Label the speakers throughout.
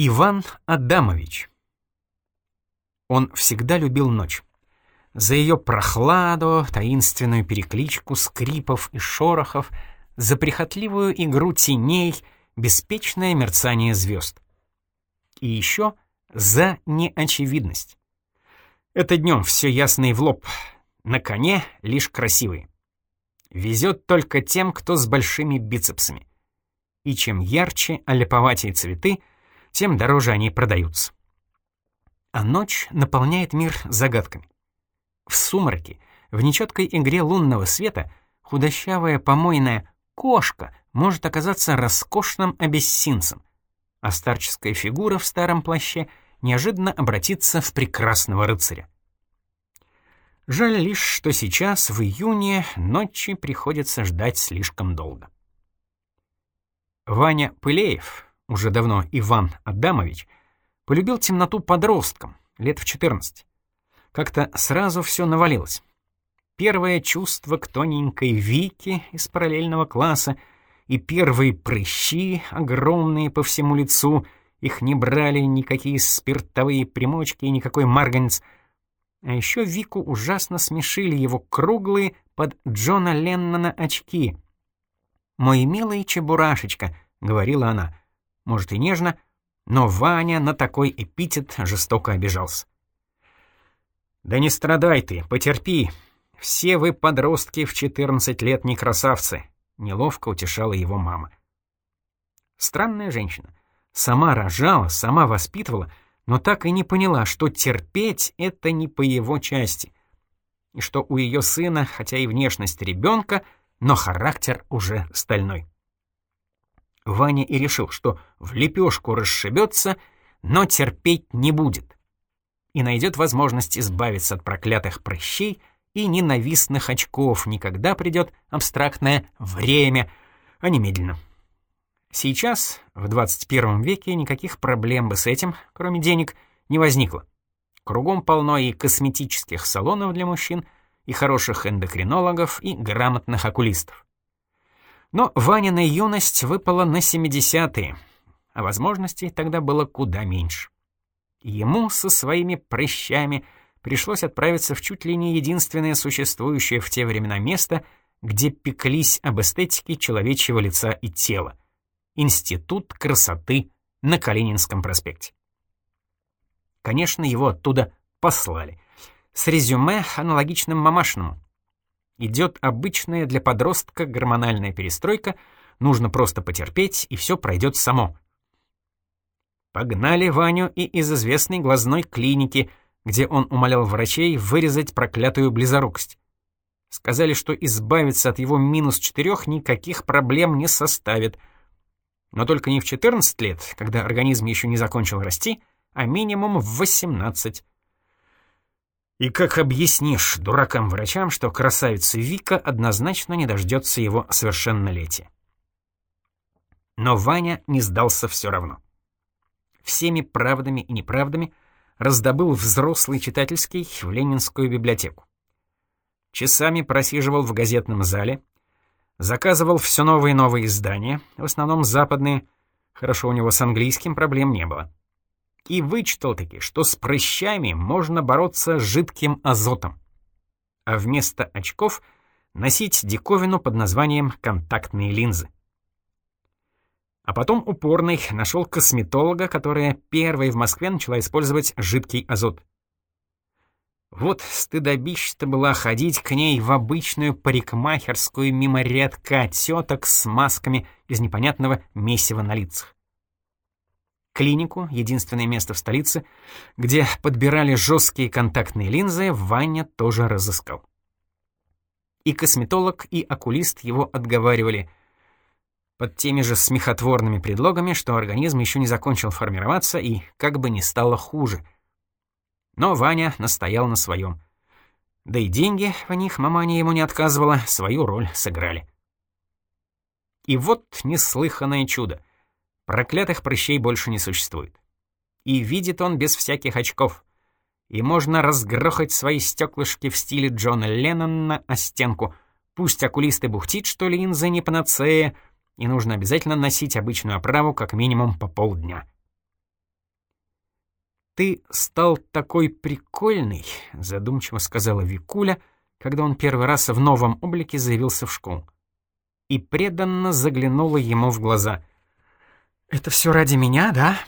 Speaker 1: Иван Адамович. Он всегда любил ночь. За ее прохладу, таинственную перекличку скрипов и шорохов, за прихотливую игру теней, беспечное мерцание звезд. И еще за неочевидность. Это днем все ясно и в лоб, на коне лишь красивые. Везет только тем, кто с большими бицепсами. И чем ярче, аляповатее цветы — тем дороже они продаются. А ночь наполняет мир загадками. В сумраке, в нечеткой игре лунного света, худощавая помойная кошка может оказаться роскошным абиссинцем, а старческая фигура в старом плаще неожиданно обратиться в прекрасного рыцаря. Жаль лишь, что сейчас, в июне, ночи приходится ждать слишком долго. Ваня Пылеев, уже давно Иван Адамович, полюбил темноту подростком, лет в 14. Как-то сразу все навалилось. Первое чувство к тоненькой Вике из параллельного класса и первые прыщи, огромные по всему лицу, их не брали никакие спиртовые примочки и никакой марганец. А еще Вику ужасно смешили его круглые под Джона Леннона очки. «Мой милый Чебурашечка», — говорила она, — может и нежно, но Ваня на такой эпитет жестоко обижался. «Да не страдай ты, потерпи. Все вы, подростки, в 14 лет не красавцы», — неловко утешала его мама. Странная женщина. Сама рожала, сама воспитывала, но так и не поняла, что терпеть — это не по его части. И что у ее сына, хотя и внешность ребенка, но характер уже стальной. Ваня и решил, что в лепешку расшибется, но терпеть не будет. И найдет возможность избавиться от проклятых прыщей и ненавистных очков, никогда придет абстрактное время, а не медленно. Сейчас, в 21 веке, никаких проблем бы с этим, кроме денег, не возникло. Кругом полно и косметических салонов для мужчин, и хороших эндокринологов, и грамотных окулистов. Но Ванина юность выпала на 70-е, а возможностей тогда было куда меньше. Ему со своими прыщами пришлось отправиться в чуть ли не единственное существующее в те времена место, где пеклись об эстетике человечьего лица и тела — Институт красоты на Калининском проспекте. Конечно, его оттуда послали. С резюме, аналогичным мамашному. Идет обычная для подростка гормональная перестройка, нужно просто потерпеть, и все пройдет само. Погнали Ваню и из известной глазной клиники, где он умолял врачей вырезать проклятую близорукость. Сказали, что избавиться от его минус четырех никаких проблем не составит. Но только не в 14 лет, когда организм еще не закончил расти, а минимум в 18. И как объяснишь дуракам-врачам, что красавица Вика однозначно не дождется его совершеннолетия? Но Ваня не сдался все равно. Всеми правдами и неправдами раздобыл взрослый читательский в Ленинскую библиотеку. Часами просиживал в газетном зале, заказывал все новые и новые издания, в основном западные, хорошо у него с английским проблем не было и вычитал-таки, что с прыщами можно бороться жидким азотом, а вместо очков носить диковину под названием контактные линзы. А потом упорный нашел косметолога, которая первой в Москве начала использовать жидкий азот. Вот стыдобище-то была ходить к ней в обычную парикмахерскую мимо рядка теток с масками из непонятного месива на лицах. Клинику, единственное место в столице, где подбирали жесткие контактные линзы, Ваня тоже разыскал. И косметолог, и окулист его отговаривали под теми же смехотворными предлогами, что организм еще не закончил формироваться и как бы не стало хуже. Но Ваня настоял на своем. Да и деньги в них маманя ему не отказывала, свою роль сыграли. И вот неслыханное чудо. Проклятых прыщей больше не существует. И видит он без всяких очков. И можно разгрохать свои стеклышки в стиле Джона Леннона о стенку. Пусть окулисты бухтит, что линзы не панацея, и нужно обязательно носить обычную оправу как минимум по полдня. «Ты стал такой прикольный», — задумчиво сказала Викуля, когда он первый раз в новом облике заявился в школу. И преданно заглянула ему в глаза. «Это все ради меня, да?»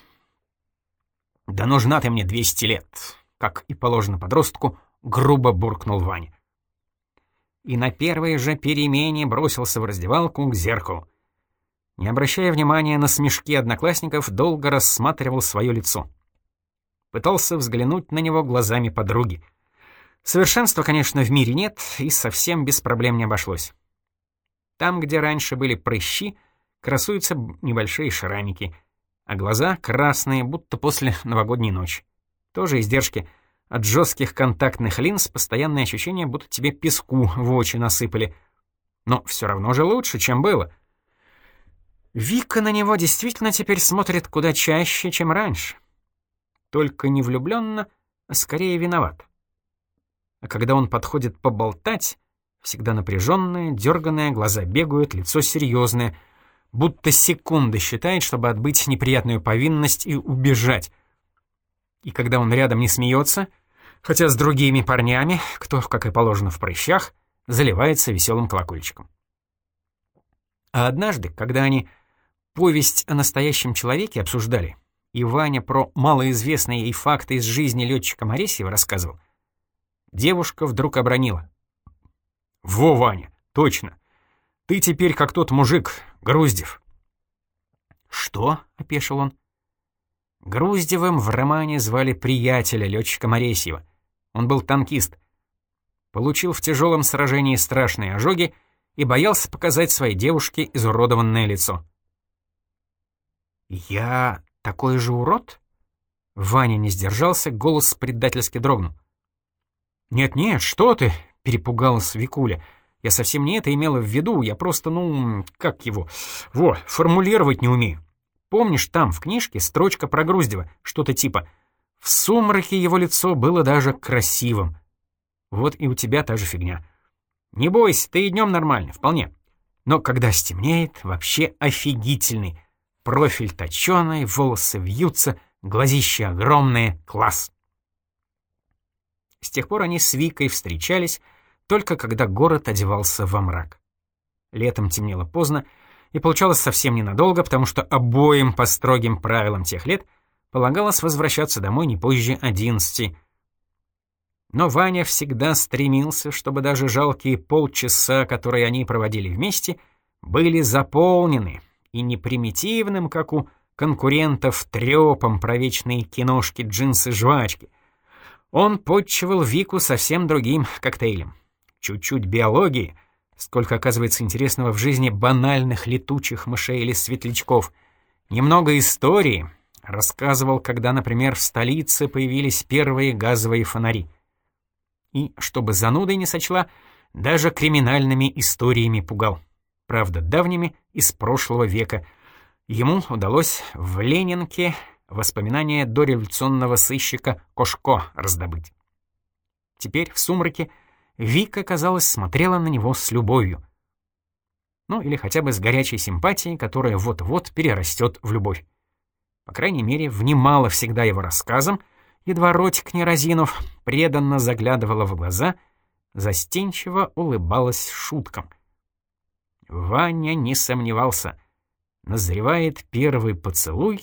Speaker 1: «Да нужна ты мне 200 лет», — как и положено подростку, грубо буркнул Ваня. И на первой же перемене бросился в раздевалку к зеркалу. Не обращая внимания на смешки одноклассников, долго рассматривал свое лицо пытался взглянуть на него глазами подруги. Совершенства, конечно, в мире нет, и совсем без проблем не обошлось. Там, где раньше были прыщи, красуются небольшие шрамики, а глаза красные, будто после новогодней ночи. Тоже издержки. От жестких контактных линз постоянное ощущение, будто тебе песку в очи насыпали. Но все равно же лучше, чем было. Вика на него действительно теперь смотрит куда чаще, чем раньше только не влюбленно, а скорее виноват. А когда он подходит поболтать, всегда напряженное, дерганное, глаза бегают, лицо серьезное, будто секунды считает, чтобы отбыть неприятную повинность и убежать. И когда он рядом не смеется, хотя с другими парнями, кто, как и положено в прыщах, заливается веселым колокольчиком. А однажды, когда они повесть о настоящем человеке обсуждали, и Ваня про малоизвестные ей факты из жизни летчика Моресьева рассказывал, девушка вдруг обронила. «Во, Ваня, точно! Ты теперь как тот мужик, Груздев». «Что?» — опешил он. Груздевым в романе звали приятеля летчика Моресьева. Он был танкист. Получил в тяжелом сражении страшные ожоги и боялся показать своей девушке изуродованное лицо. «Я такой же урод?» Ваня не сдержался, голос предательски дрогнул. «Нет-нет, что ты!» — перепугалась Викуля. «Я совсем не это имела в виду, я просто, ну, как его... Во, формулировать не умею. Помнишь, там в книжке строчка про Груздева, что-то типа «В сумраке его лицо было даже красивым». Вот и у тебя та же фигня. Не бойся, ты и днем нормальный, вполне. Но когда стемнеет, вообще офигительный. Профиль точеный, волосы вьются, глазища огромные, класс. С тех пор они с Викой встречались, только когда город одевался во мрак. Летом темнело поздно, и получалось совсем ненадолго, потому что обоим по строгим правилам тех лет полагалось возвращаться домой не позже одиннадцати. Но Ваня всегда стремился, чтобы даже жалкие полчаса, которые они проводили вместе, были заполнены, и не примитивным, как у конкурентов, трёпом про вечные киношки, джинсы, жвачки. Он подчивал Вику совсем другим коктейлем. Чуть-чуть биологии, сколько оказывается интересного в жизни банальных летучих мышей или светлячков. Немного истории. Рассказывал, когда, например, в столице появились первые газовые фонари. И, чтобы занудой не сочла, даже криминальными историями пугал правда давними, из прошлого века. Ему удалось в Ленинке воспоминания дореволюционного сыщика Кошко раздобыть. Теперь в сумраке Вика, казалось, смотрела на него с любовью. Ну, или хотя бы с горячей симпатией, которая вот-вот перерастет в любовь. По крайней мере, внимала всегда его рассказам, едва ротик не разинув, преданно заглядывала в глаза, застенчиво улыбалась шуткам — Ваня не сомневался. Назревает первый поцелуй,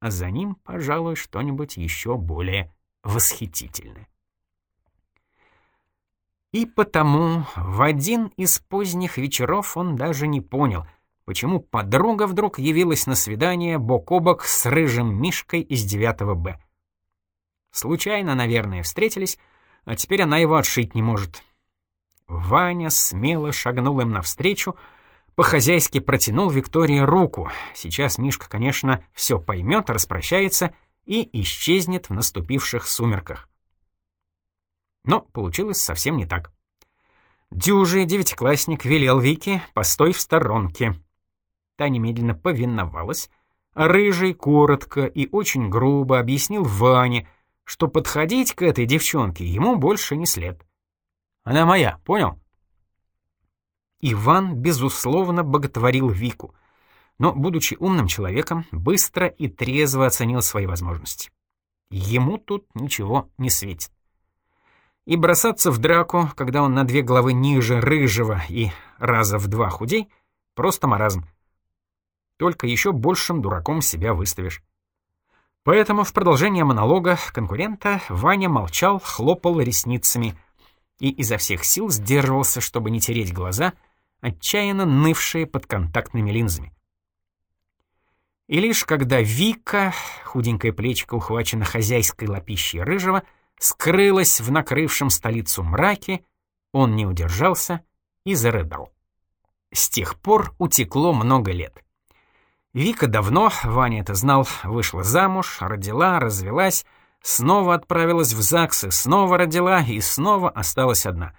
Speaker 1: а за ним, пожалуй, что-нибудь еще более восхитительное. И потому в один из поздних вечеров он даже не понял, почему подруга вдруг явилась на свидание бок о бок с рыжим Мишкой из 9 Б. Случайно, наверное, встретились, а теперь она его отшить не может. Ваня смело шагнул им навстречу, по-хозяйски протянул Виктории руку. Сейчас Мишка, конечно, все поймет, распрощается и исчезнет в наступивших сумерках. Но получилось совсем не так. Дюжий девятиклассник велел Вике «постой в сторонке». Та немедленно повиновалась, Рыжий коротко и очень грубо объяснил Ване, что подходить к этой девчонке ему больше не след. «Она моя, понял?» Иван, безусловно, боготворил Вику, но, будучи умным человеком, быстро и трезво оценил свои возможности. Ему тут ничего не светит. И бросаться в драку, когда он на две головы ниже рыжего и раза в два худей, просто маразм. Только еще большим дураком себя выставишь. Поэтому в продолжение монолога конкурента Ваня молчал, хлопал ресницами и изо всех сил сдерживался, чтобы не тереть глаза, отчаянно нывшие под контактными линзами. И лишь когда Вика, худенькая плечико ухвачена хозяйской лапищей рыжего, скрылась в накрывшем столицу мраке, он не удержался и зарыдал. С тех пор утекло много лет. Вика давно, Ваня это знал, вышла замуж, родила, развелась, снова отправилась в ЗАГС и снова родила, и снова осталась одна.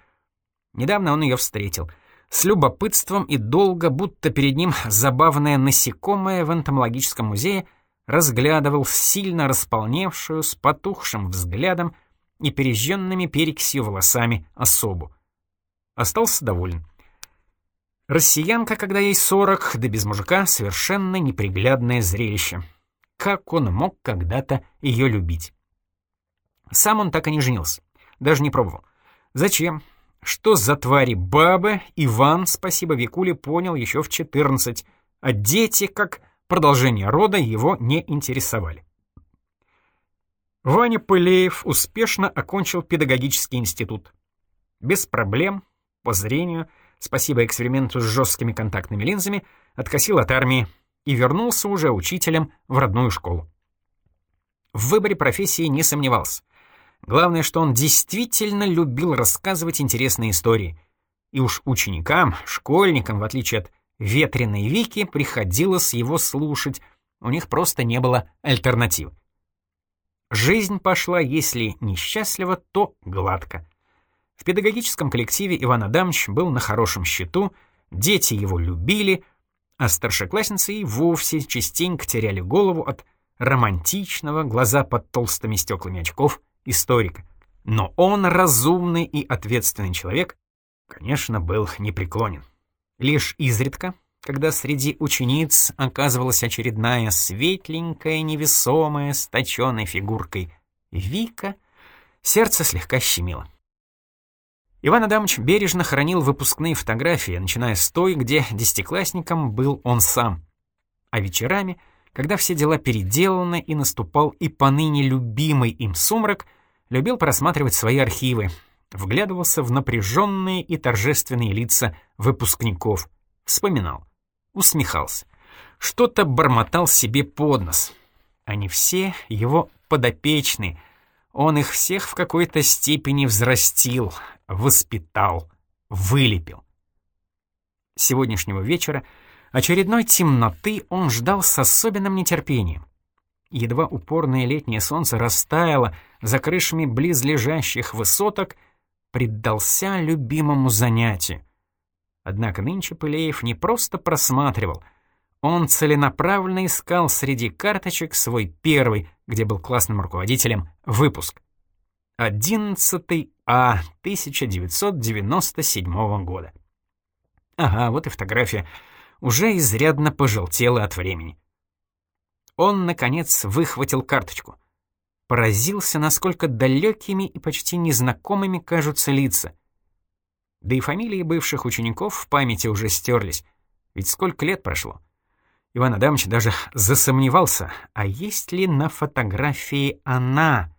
Speaker 1: Недавно он ее встретил. С любопытством и долго, будто перед ним забавное насекомое в энтомологическом музее, разглядывал сильно располневшую, с потухшим взглядом и пережженными перекисью волосами особу. Остался доволен. Россиянка, когда ей сорок, да без мужика, совершенно неприглядное зрелище. Как он мог когда-то ее любить? Сам он так и не женился. Даже не пробовал. Зачем? Что за твари бабы, Иван, спасибо Викуле, понял еще в 14, а дети, как продолжение рода, его не интересовали. Ваня Пылеев успешно окончил педагогический институт. Без проблем, по зрению, спасибо эксперименту с жесткими контактными линзами, откосил от армии и вернулся уже учителем в родную школу. В выборе профессии не сомневался. Главное, что он действительно любил рассказывать интересные истории. И уж ученикам, школьникам, в отличие от ветреной Вики, приходилось его слушать, у них просто не было альтернатив. Жизнь пошла, если несчастливо, то гладко. В педагогическом коллективе Иван Адамович был на хорошем счету, дети его любили, а старшеклассницы и вовсе частенько теряли голову от романтичного, глаза под толстыми стеклами очков, историка. Но он, разумный и ответственный человек, конечно, был непреклонен. Лишь изредка, когда среди учениц оказывалась очередная светленькая, невесомая, с точенной фигуркой Вика, сердце слегка щемило. Иван Адамович бережно хранил выпускные фотографии, начиная с той, где десятиклассником был он сам. А вечерами, когда все дела переделаны и наступал и поныне любимый им сумрак, любил просматривать свои архивы, вглядывался в напряженные и торжественные лица выпускников, вспоминал, усмехался, что-то бормотал себе под нос. Они все его подопечные, он их всех в какой-то степени взрастил, воспитал, вылепил. Сегодняшнего вечера очередной темноты он ждал с особенным нетерпением. Едва упорное летнее солнце растаяло за крышами близлежащих высоток, предался любимому занятию. Однако нынче Пылеев не просто просматривал, он целенаправленно искал среди карточек свой первый, где был классным руководителем, выпуск. 11 А 1997 года. Ага, вот и фотография. Уже изрядно пожелтела от времени. Он, наконец, выхватил карточку. Поразился, насколько далекими и почти незнакомыми кажутся лица. Да и фамилии бывших учеников в памяти уже стерлись. Ведь сколько лет прошло. Иван Адамович даже засомневался, а есть ли на фотографии она?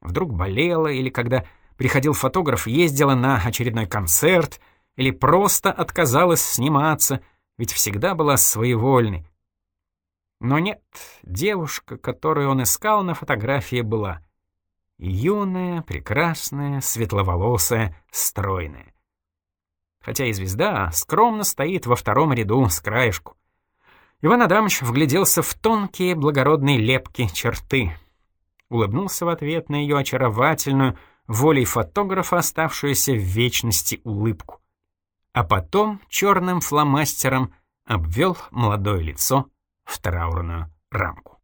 Speaker 1: Вдруг болела, или когда приходил фотограф, ездила на очередной концерт, или просто отказалась сниматься, ведь всегда была своевольной. Но нет, девушка, которую он искал на фотографии, была юная, прекрасная, светловолосая, стройная. Хотя и звезда скромно стоит во втором ряду с краешку. Иван Адамович вгляделся в тонкие благородные лепки черты — улыбнулся в ответ на ее очаровательную, волей фотографа оставшуюся в вечности улыбку. А потом черным фломастером обвел молодое лицо в траурную рамку.